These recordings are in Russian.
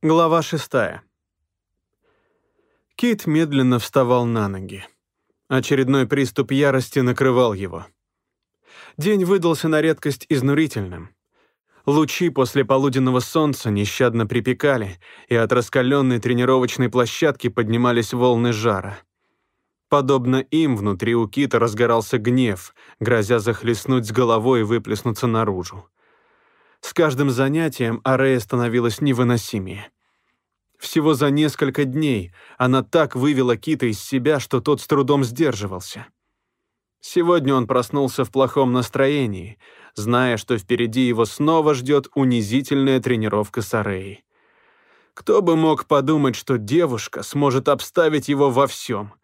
Глава шестая. Кит медленно вставал на ноги. Очередной приступ ярости накрывал его. День выдался на редкость изнурительным. Лучи после полуденного солнца нещадно припекали, и от раскаленной тренировочной площадки поднимались волны жара. Подобно им, внутри у Кита разгорался гнев, грозя захлестнуть с головой и выплеснуться наружу. С каждым занятием Арея становилась невыносимее. Всего за несколько дней она так вывела Кита из себя, что тот с трудом сдерживался. Сегодня он проснулся в плохом настроении, зная, что впереди его снова ждет унизительная тренировка с Ареей. Кто бы мог подумать, что девушка сможет обставить его во всем.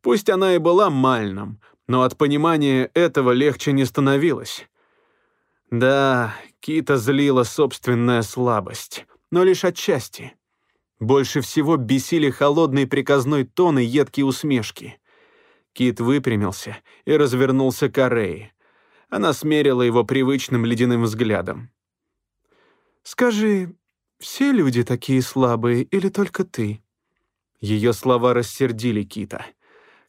Пусть она и была мальном, но от понимания этого легче не становилось. Да, Кита злила собственная слабость, но лишь отчасти. Больше всего бесили холодный приказной тон и едкие усмешки. Кит выпрямился и развернулся к Арее. Она смерила его привычным ледяным взглядом. «Скажи, все люди такие слабые или только ты?» Ее слова рассердили Кита.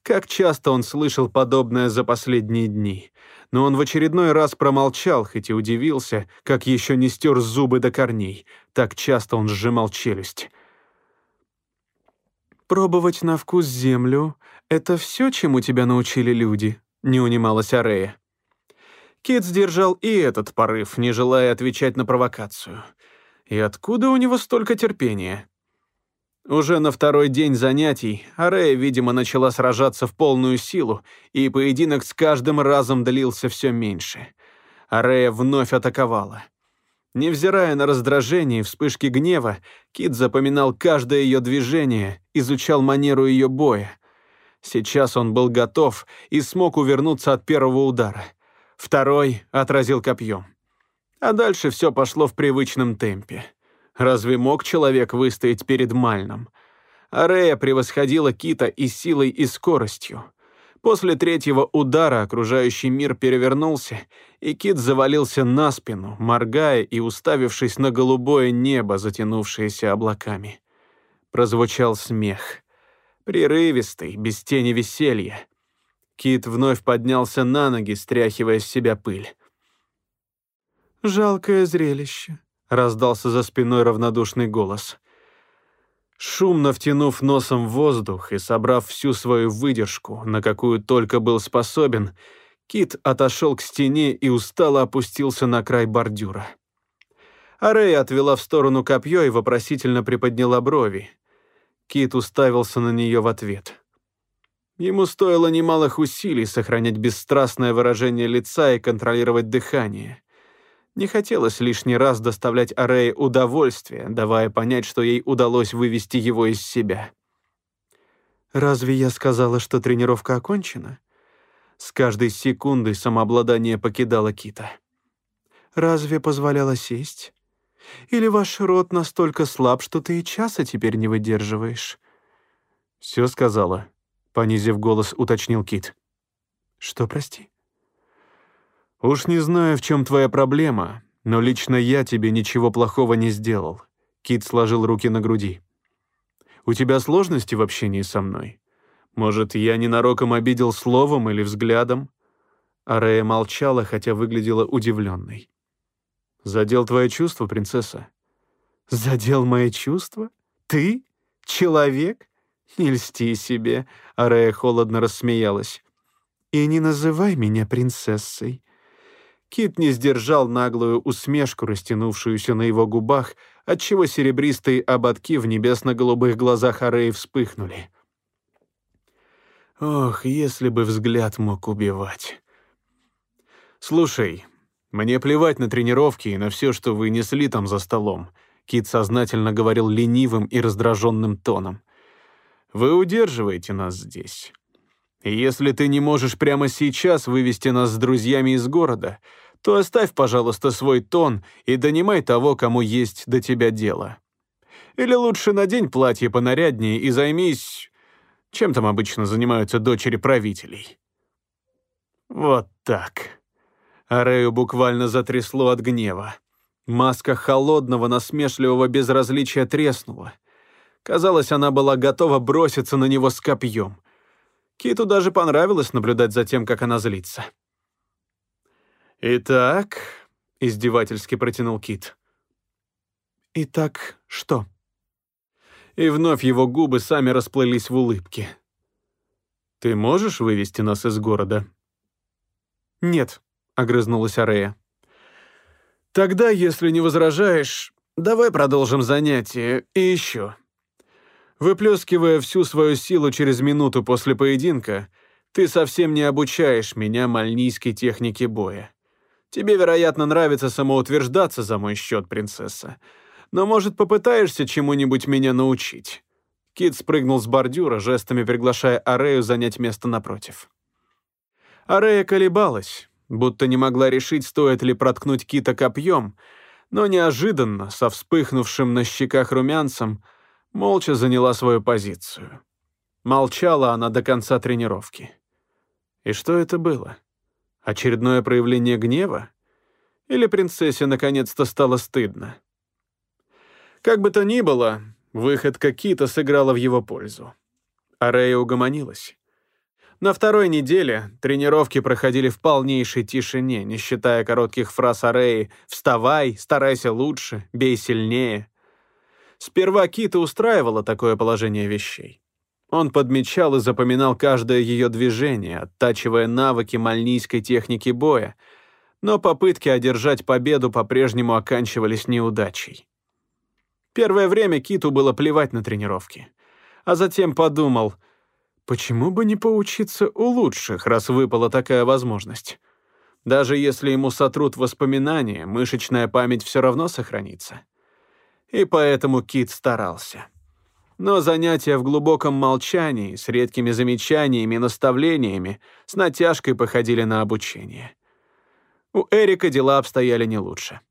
Как часто он слышал подобное за последние дни. Но он в очередной раз промолчал, хоть и удивился, как еще не стер зубы до корней. Так часто он сжимал челюсть. «Пробовать на вкус землю — это все, чему тебя научили люди?» — не унималась Арея. Кит сдержал и этот порыв, не желая отвечать на провокацию. И откуда у него столько терпения? Уже на второй день занятий Арея, видимо, начала сражаться в полную силу, и поединок с каждым разом длился все меньше. Арея вновь атаковала. Невзирая на раздражение и вспышки гнева, Кит запоминал каждое ее движение, изучал манеру ее боя. Сейчас он был готов и смог увернуться от первого удара. Второй отразил копьем. А дальше все пошло в привычном темпе. Разве мог человек выстоять перед Мальном? Арея превосходила Кита и силой, и скоростью. После третьего удара окружающий мир перевернулся, и Кит завалился на спину, моргая и уставившись на голубое небо, затянувшееся облаками. Прозвучал смех. Прерывистый, без тени веселья. Кит вновь поднялся на ноги, стряхивая с себя пыль. «Жалкое зрелище», — раздался за спиной равнодушный голос. Шумно втянув носом воздух и собрав всю свою выдержку, на какую только был способен, Кит отошел к стене и устало опустился на край бордюра. Арей отвела в сторону копье и вопросительно приподняла брови. Кит уставился на нее в ответ. Ему стоило немалых усилий сохранять бесстрастное выражение лица и контролировать дыхание. Не хотелось лишний раз доставлять Арее удовольствие, давая понять, что ей удалось вывести его из себя. «Разве я сказала, что тренировка окончена?» С каждой секундой самообладание покидало Кита. «Разве позволяла сесть? Или ваш рот настолько слаб, что ты и часа теперь не выдерживаешь?» «Все сказала», — понизив голос, уточнил Кит. «Что, прости?» «Уж не знаю, в чем твоя проблема, но лично я тебе ничего плохого не сделал». Кит сложил руки на груди. «У тебя сложности в общении со мной? Может, я ненароком обидел словом или взглядом?» Арея молчала, хотя выглядела удивленной. «Задел твои чувства, принцесса?» «Задел мои чувства? Ты? Человек? Не льсти себе!» Арея холодно рассмеялась. «И не называй меня принцессой. Кит не сдержал наглую усмешку, растянувшуюся на его губах, отчего серебристые ободки в небесно-голубых глазах Ареи вспыхнули. Ох, если бы взгляд мог убивать. «Слушай, мне плевать на тренировки и на все, что вы несли там за столом», Кит сознательно говорил ленивым и раздраженным тоном. «Вы удерживаете нас здесь. Если ты не можешь прямо сейчас вывести нас с друзьями из города, то оставь, пожалуйста, свой тон и донимай того, кому есть до тебя дело. Или лучше надень платье понаряднее и займись... Чем там обычно занимаются дочери правителей? Вот так. Арею буквально затрясло от гнева. Маска холодного, насмешливого безразличия треснула. Казалось, она была готова броситься на него с копьем. Киту даже понравилось наблюдать за тем, как она злится. «Итак», — издевательски протянул Кит. «Итак, что?» И вновь его губы сами расплылись в улыбке. «Ты можешь вывести нас из города?» «Нет», — огрызнулась Арея. «Тогда, если не возражаешь, давай продолжим занятие и еще». Выплескивая всю свою силу через минуту после поединка, ты совсем не обучаешь меня мальнийской технике боя. Тебе, вероятно, нравится самоутверждаться за мой счет, принцесса. Но, может, попытаешься чему-нибудь меня научить?» Кит спрыгнул с бордюра, жестами приглашая Арею занять место напротив. Арея колебалась, будто не могла решить, стоит ли проткнуть Кита копьем, но неожиданно, со вспыхнувшим на щеках румянцем, молча заняла свою позицию. Молчала она до конца тренировки. И что это было? Очередное проявление гнева? Или принцессе наконец-то стало стыдно? Как бы то ни было, выходка Кита сыграла в его пользу. Арея угомонилась. На второй неделе тренировки проходили в полнейшей тишине, не считая коротких фраз Ареи «Вставай», «Старайся лучше», «Бей сильнее». Сперва Кита устраивало такое положение вещей. Он подмечал и запоминал каждое ее движение, оттачивая навыки мальнийской техники боя, но попытки одержать победу по-прежнему оканчивались неудачей. Первое время Киту было плевать на тренировки, а затем подумал, почему бы не поучиться у лучших, раз выпала такая возможность. Даже если ему сотрут воспоминания, мышечная память все равно сохранится и поэтому Кит старался. Но занятия в глубоком молчании, с редкими замечаниями и наставлениями, с натяжкой походили на обучение. У Эрика дела обстояли не лучше.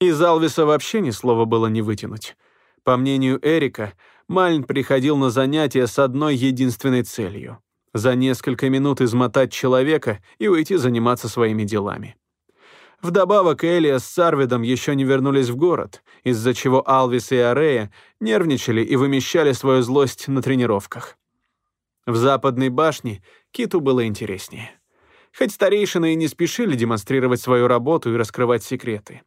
Из Алвиса вообще ни слова было не вытянуть. По мнению Эрика, Мальн приходил на занятия с одной единственной целью — за несколько минут измотать человека и уйти заниматься своими делами. Вдобавок Элия с Сарвидом еще не вернулись в город, из-за чего Алвис и Арея нервничали и вымещали свою злость на тренировках. В западной башне Киту было интереснее. Хоть старейшины и не спешили демонстрировать свою работу и раскрывать секреты.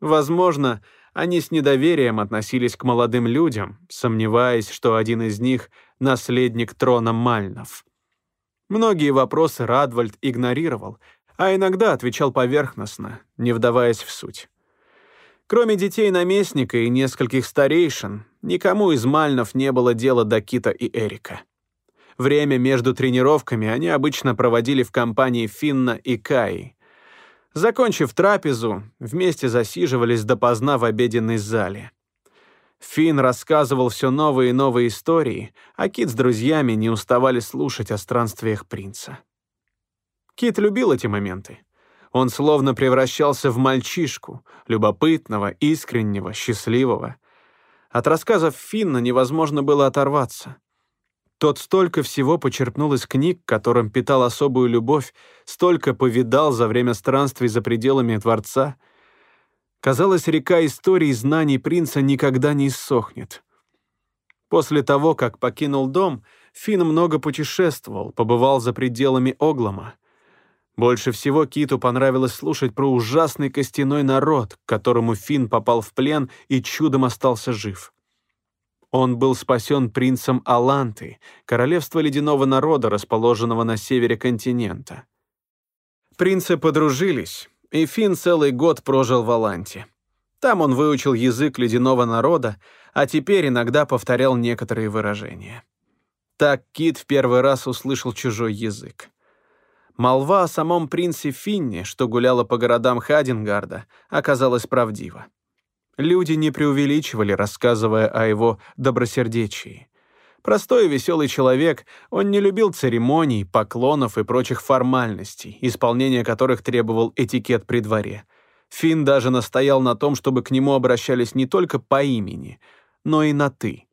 Возможно, они с недоверием относились к молодым людям, сомневаясь, что один из них — наследник трона Мальнов. Многие вопросы Радвальд игнорировал, а иногда отвечал поверхностно, не вдаваясь в суть. Кроме детей наместника и нескольких старейшин, никому из Мальнов не было дела до Кита и Эрика. Время между тренировками они обычно проводили в компании Финна и Каи. Закончив трапезу, вместе засиживались допоздна в обеденной зале. Финн рассказывал все новые и новые истории, а Кит с друзьями не уставали слушать о странствиях принца. Кит любил эти моменты. Он словно превращался в мальчишку, любопытного, искреннего, счастливого. От рассказов Финна невозможно было оторваться. Тот столько всего почерпнул из книг, которым питал особую любовь, столько повидал за время странствий за пределами дворца. Казалось, река историй и знаний принца никогда не иссохнет. После того, как покинул дом, Финн много путешествовал, побывал за пределами Оглома. Больше всего Киту понравилось слушать про ужасный костяной народ, к которому Финн попал в плен и чудом остался жив. Он был спасен принцем Аланты, королевства ледяного народа, расположенного на севере континента. Принцы подружились, и Финн целый год прожил в Аланте. Там он выучил язык ледяного народа, а теперь иногда повторял некоторые выражения. Так Кит в первый раз услышал чужой язык. Молва о самом принце Финне, что гуляла по городам Хадингарда, оказалась правдива. Люди не преувеличивали, рассказывая о его добросердечии. Простой и веселый человек, он не любил церемоний, поклонов и прочих формальностей, исполнение которых требовал этикет при дворе. Финн даже настоял на том, чтобы к нему обращались не только по имени, но и на «ты».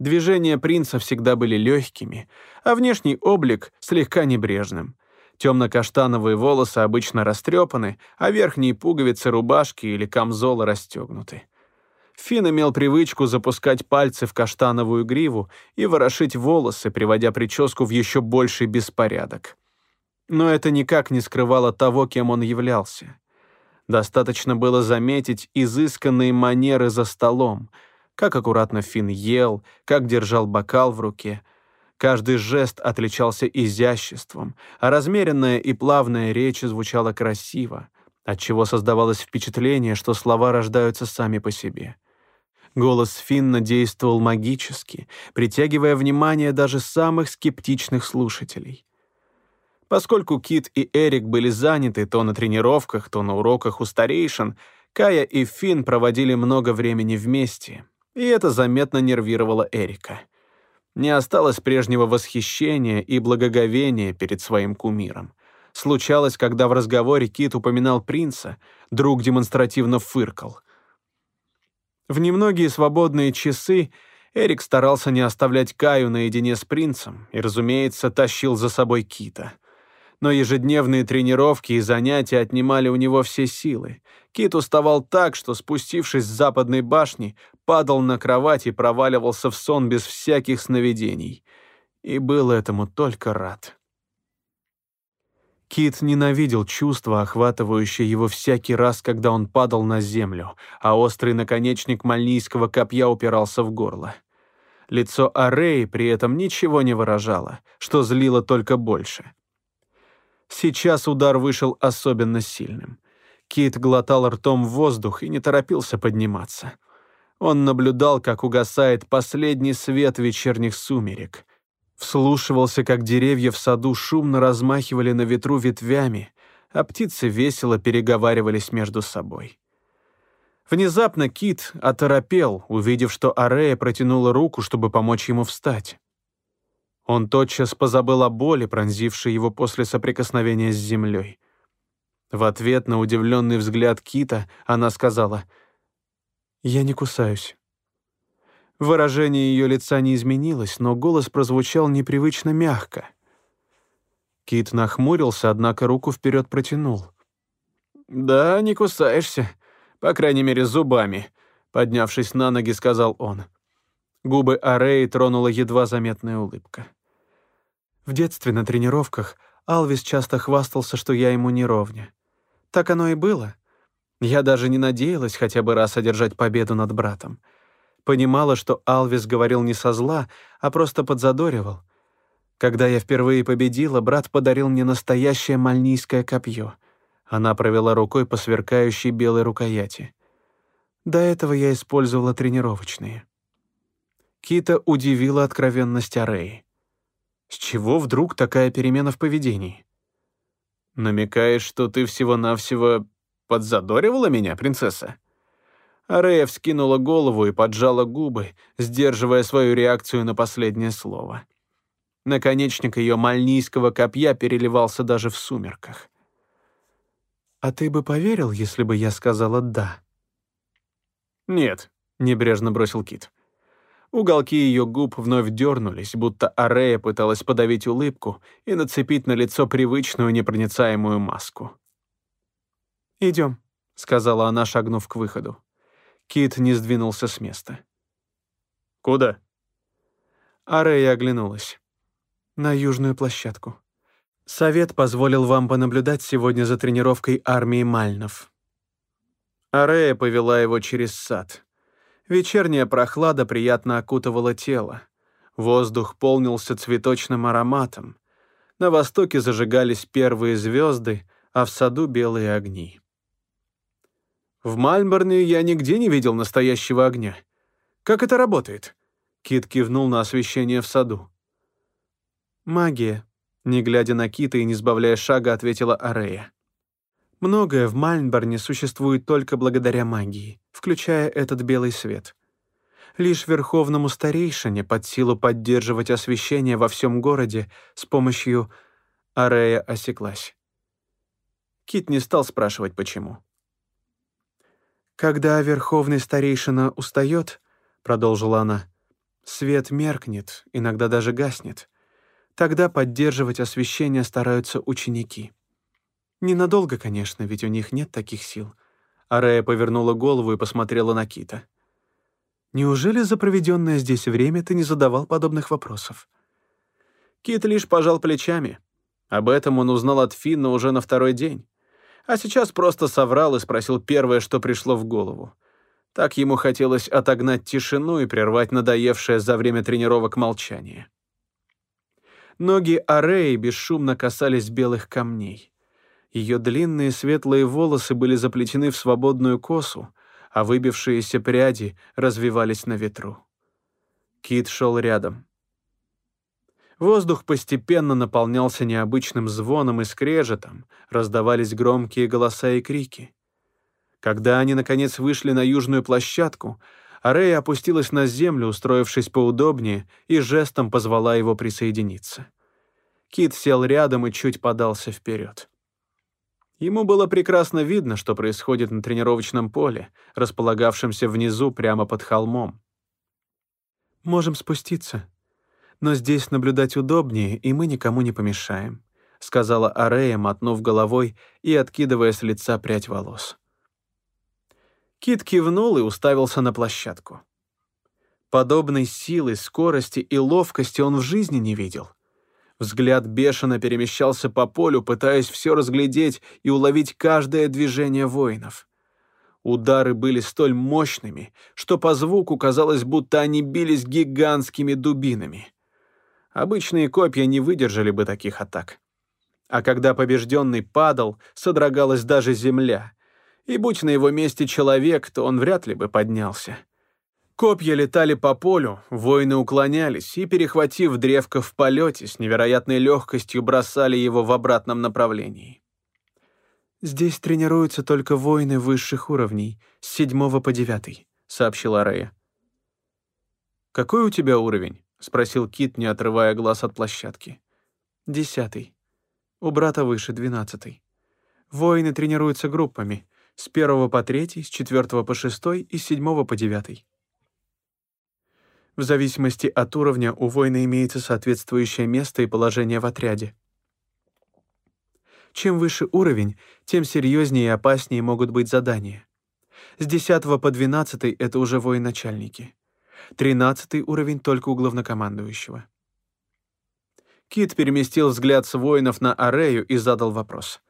Движения принца всегда были легкими, а внешний облик слегка небрежным. Темно-каштановые волосы обычно растрепаны, а верхние пуговицы рубашки или камзола расстегнуты. Финн имел привычку запускать пальцы в каштановую гриву и ворошить волосы, приводя прическу в еще больший беспорядок. Но это никак не скрывало того, кем он являлся. Достаточно было заметить изысканные манеры за столом, как аккуратно Финн ел, как держал бокал в руке. Каждый жест отличался изяществом, а размеренная и плавная речь звучала красиво, отчего создавалось впечатление, что слова рождаются сами по себе. Голос Финна действовал магически, притягивая внимание даже самых скептичных слушателей. Поскольку Кит и Эрик были заняты то на тренировках, то на уроках у старейшин, Кая и Финн проводили много времени вместе, и это заметно нервировало Эрика. Не осталось прежнего восхищения и благоговения перед своим кумиром. Случалось, когда в разговоре Кит упоминал принца, друг демонстративно фыркал — в немногие свободные часы Эрик старался не оставлять Каю наедине с принцем и, разумеется, тащил за собой Кита. Но ежедневные тренировки и занятия отнимали у него все силы. Кит уставал так, что, спустившись с западной башни, падал на кровать и проваливался в сон без всяких сновидений. И был этому только рад. Кит ненавидел чувство, охватывающее его всякий раз, когда он падал на землю, а острый наконечник мальнийского копья упирался в горло. Лицо Ареи при этом ничего не выражало, что злило только больше. Сейчас удар вышел особенно сильным. Кит глотал ртом воздух и не торопился подниматься. Он наблюдал, как угасает последний свет вечерних сумерек — Вслушивался, как деревья в саду шумно размахивали на ветру ветвями, а птицы весело переговаривались между собой. Внезапно Кит оторопел, увидев, что Арея протянула руку, чтобы помочь ему встать. Он тотчас позабыл о боли, пронзившей его после соприкосновения с землей. В ответ на удивленный взгляд Кита она сказала, «Я не кусаюсь». Выражение ее лица не изменилось, но голос прозвучал непривычно мягко. Кит нахмурился, однако руку вперед протянул. «Да, не кусаешься. По крайней мере, зубами», — поднявшись на ноги, сказал он. Губы Ареи тронула едва заметная улыбка. В детстве на тренировках Алвис часто хвастался, что я ему не ровня. Так оно и было. Я даже не надеялась хотя бы раз одержать победу над братом. Понимала, что Алвис говорил не со зла, а просто подзадоривал. Когда я впервые победила, брат подарил мне настоящее мальнийское копье. Она провела рукой по сверкающей белой рукояти. До этого я использовала тренировочные. Кита удивила откровенность Ареи. С чего вдруг такая перемена в поведении? Намекаешь, что ты всего-навсего подзадоривала меня, принцесса? Арея вскинула голову и поджала губы, сдерживая свою реакцию на последнее слово. Наконечник ее мальнийского копья переливался даже в сумерках. «А ты бы поверил, если бы я сказала «да»?» «Нет», — небрежно бросил Кит. Уголки ее губ вновь дернулись, будто Арея пыталась подавить улыбку и нацепить на лицо привычную непроницаемую маску. «Идем», — сказала она, шагнув к выходу. Кит не сдвинулся с места. «Куда?» Арея оглянулась. «На южную площадку. Совет позволил вам понаблюдать сегодня за тренировкой армии Мальнов». Арея повела его через сад. Вечерняя прохлада приятно окутывала тело. Воздух полнился цветочным ароматом. На востоке зажигались первые звезды, а в саду белые огни. В Мальборне я нигде не видел настоящего огня. Как это работает?» Кит кивнул на освещение в саду. «Магия», — не глядя на Кита и не сбавляя шага, ответила Арея. «Многое в Мальборне существует только благодаря магии, включая этот белый свет. Лишь верховному старейшине под силу поддерживать освещение во всем городе с помощью...» Арея осеклась. Кит не стал спрашивать, почему. «Когда верховный старейшина устает, — продолжила она, — свет меркнет, иногда даже гаснет. Тогда поддерживать освещение стараются ученики. Ненадолго, конечно, ведь у них нет таких сил. Арея повернула голову и посмотрела на Кита. «Неужели за проведенное здесь время ты не задавал подобных вопросов?» Кит лишь пожал плечами. Об этом он узнал от Финна уже на второй день. А сейчас просто соврал и спросил первое, что пришло в голову. Так ему хотелось отогнать тишину и прервать надоевшее за время тренировок молчание. Ноги Ареи бесшумно касались белых камней. Ее длинные светлые волосы были заплетены в свободную косу, а выбившиеся пряди развивались на ветру. Кит шел рядом. Воздух постепенно наполнялся необычным звоном и скрежетом, раздавались громкие голоса и крики. Когда они, наконец, вышли на южную площадку, Арея опустилась на землю, устроившись поудобнее, и жестом позвала его присоединиться. Кит сел рядом и чуть подался вперед. Ему было прекрасно видно, что происходит на тренировочном поле, располагавшемся внизу прямо под холмом. «Можем спуститься. Но здесь наблюдать удобнее, и мы никому не помешаем», сказала Арея, мотнув головой и откидывая с лица прядь волос. Кит кивнул и уставился на площадку. Подобной силы, скорости и ловкости он в жизни не видел — Взгляд бешено перемещался по полю, пытаясь все разглядеть и уловить каждое движение воинов. Удары были столь мощными, что по звуку казалось, будто они бились гигантскими дубинами. Обычные копья не выдержали бы таких атак. А когда побежденный падал, содрогалась даже земля. И будь на его месте человек, то он вряд ли бы поднялся. Копья летали по полю, воины уклонялись и, перехватив древко в полете, с невероятной легкостью бросали его в обратном направлении. «Здесь тренируются только воины высших уровней, с седьмого по девятый», — сообщила Рея. «Какой у тебя уровень?» — спросил Кит, не отрывая глаз от площадки. «Десятый. У брата выше, двенадцатый. Воины тренируются группами, с первого по третий, с четвертого по шестой и с седьмого по девятый. В зависимости от уровня у воина имеется соответствующее место и положение в отряде. Чем выше уровень, тем серьезнее и опаснее могут быть задания. С 10 по 12 — это уже военачальники. 13 уровень только у главнокомандующего. Кит переместил взгляд с воинов на Арею и задал вопрос.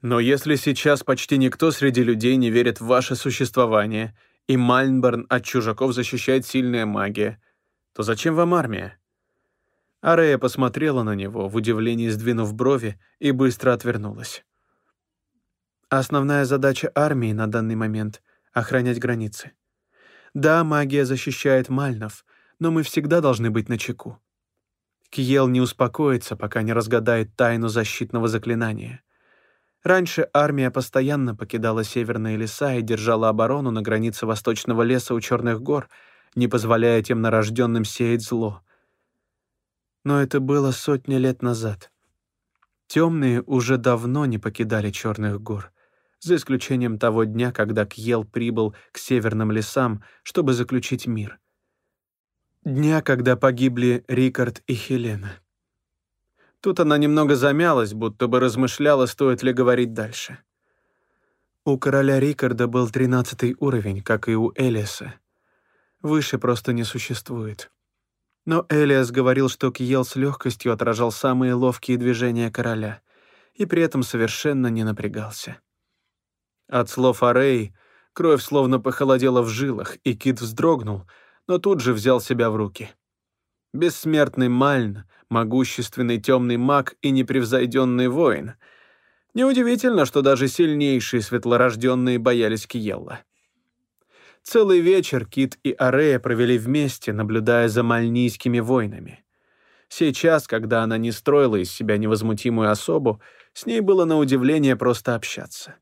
«Но если сейчас почти никто среди людей не верит в ваше существование — и Мальнборн от чужаков защищает сильная магия, то зачем вам армия?» Арея посмотрела на него, в удивлении сдвинув брови, и быстро отвернулась. Основная задача армии на данный момент — охранять границы. Да, магия защищает Мальнов, но мы всегда должны быть начеку. Кьел не успокоится, пока не разгадает тайну защитного заклинания. Раньше армия постоянно покидала северные леса и держала оборону на границе восточного леса у Черных гор, не позволяя тем нарожденным сеять зло. Но это было сотни лет назад. Темные уже давно не покидали Черных гор, за исключением того дня, когда Кьел прибыл к северным лесам, чтобы заключить мир. Дня, когда погибли Рикард и Хелена. Тут она немного замялась, будто бы размышляла, стоит ли говорить дальше. У короля Рикарда был тринадцатый уровень, как и у Элиаса. Выше просто не существует. Но Элиас говорил, что Кьел с легкостью отражал самые ловкие движения короля и при этом совершенно не напрягался. От слов Арей кровь словно похолодела в жилах, и Кит вздрогнул, но тут же взял себя в руки. Бессмертный Мальн, могущественный темный маг и непревзойденный воин. Неудивительно, что даже сильнейшие светлорожденные боялись Киелла. Целый вечер Кит и Арея провели вместе, наблюдая за мальнийскими войнами. Сейчас, когда она не строила из себя невозмутимую особу, с ней было на удивление просто общаться.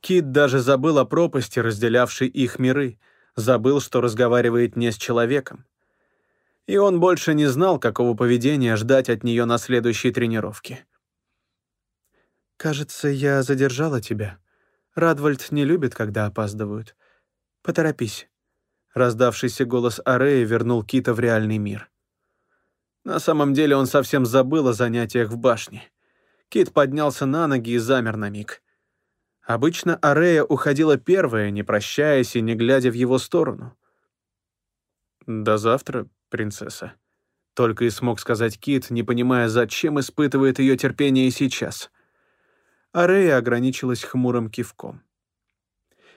Кит даже забыл о пропасти, разделявшей их миры, забыл, что разговаривает не с человеком и он больше не знал, какого поведения ждать от нее на следующей тренировке. «Кажется, я задержала тебя. Радвальд не любит, когда опаздывают. Поторопись». Раздавшийся голос Арея вернул Кита в реальный мир. На самом деле он совсем забыл о занятиях в башне. Кит поднялся на ноги и замер на миг. Обычно Арея уходила первая, не прощаясь и не глядя в его сторону. «До завтра, принцесса», — только и смог сказать Кит, не понимая, зачем испытывает ее терпение сейчас. Арея ограничилась хмурым кивком.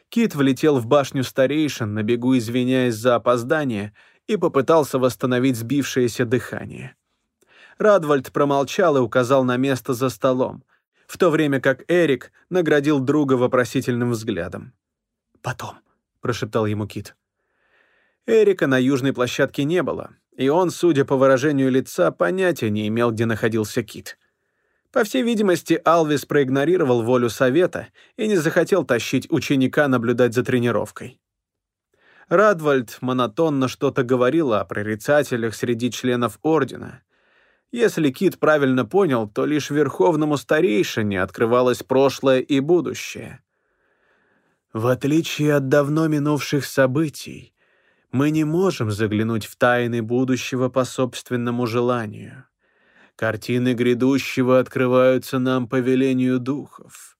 Кит влетел в башню старейшин, на бегу извиняясь за опоздание, и попытался восстановить сбившееся дыхание. Радвальд промолчал и указал на место за столом, в то время как Эрик наградил друга вопросительным взглядом. «Потом», — прошептал ему Кит. Эрика на южной площадке не было, и он, судя по выражению лица, понятия не имел, где находился Кит. По всей видимости, Алвис проигнорировал волю совета и не захотел тащить ученика наблюдать за тренировкой. Радвальд монотонно что-то говорил о прорицателях среди членов Ордена. Если Кит правильно понял, то лишь верховному старейшине открывалось прошлое и будущее. В отличие от давно минувших событий, мы не можем заглянуть в тайны будущего по собственному желанию. Картины грядущего открываются нам по велению духов.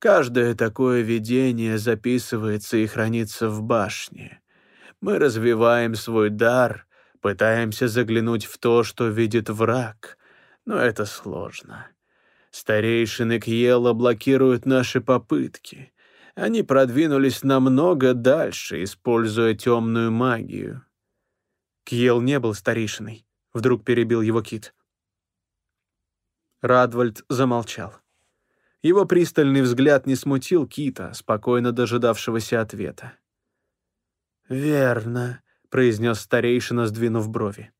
Каждое такое видение записывается и хранится в башне. Мы развиваем свой дар, пытаемся заглянуть в то, что видит враг, но это сложно. Старейшины Кьела блокируют наши попытки. Они продвинулись намного дальше, используя темную магию. Кьел не был старейшиной, вдруг перебил его Кит. Радвальд замолчал. Его пристальный взгляд не смутил Кита, спокойно дожидавшегося ответа. «Верно», — произнес старейшина, сдвинув брови.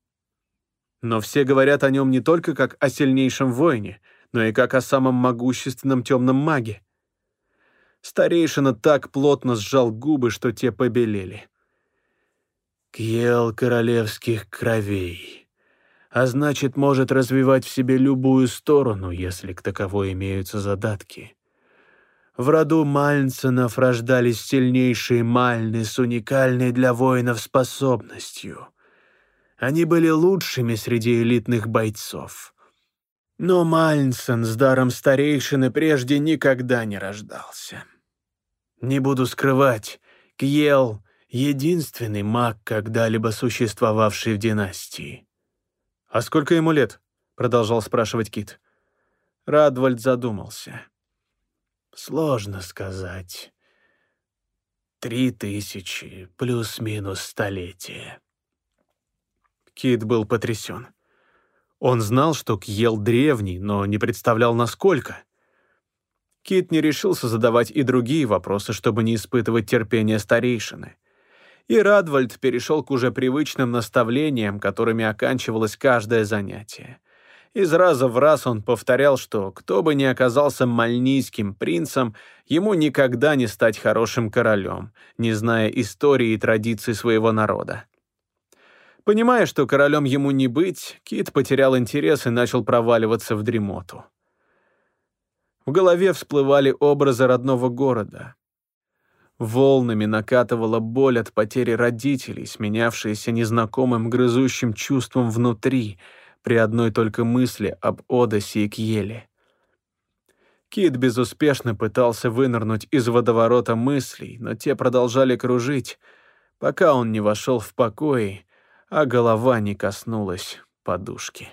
«Но все говорят о нем не только как о сильнейшем воине, но и как о самом могущественном темном маге». Старейшина так плотно сжал губы, что те побелели. «Кьел королевских кровей», а значит, может развивать в себе любую сторону, если к таковой имеются задатки. В роду Мальнсонов рождались сильнейшие Мальны с уникальной для воинов способностью. Они были лучшими среди элитных бойцов. Но Мальнсон с даром старейшины прежде никогда не рождался. Не буду скрывать, Кьел — единственный маг, когда-либо существовавший в династии. «А сколько ему лет?» — продолжал спрашивать Кит. Радвальд задумался. «Сложно сказать. Три тысячи плюс-минус столетие». Кит был потрясен. Он знал, что Кьел древний, но не представлял, насколько. Кит не решился задавать и другие вопросы, чтобы не испытывать терпения старейшины и Радвальд перешел к уже привычным наставлениям, которыми оканчивалось каждое занятие. Из раза в раз он повторял, что кто бы ни оказался мальнийским принцем, ему никогда не стать хорошим королем, не зная истории и традиций своего народа. Понимая, что королем ему не быть, Кит потерял интерес и начал проваливаться в дремоту. В голове всплывали образы родного города, Волнами накатывала боль от потери родителей, сменявшаяся незнакомым грызущим чувством внутри при одной только мысли об Одессе и Кьеле. Кит безуспешно пытался вынырнуть из водоворота мыслей, но те продолжали кружить, пока он не вошел в покой, а голова не коснулась подушки.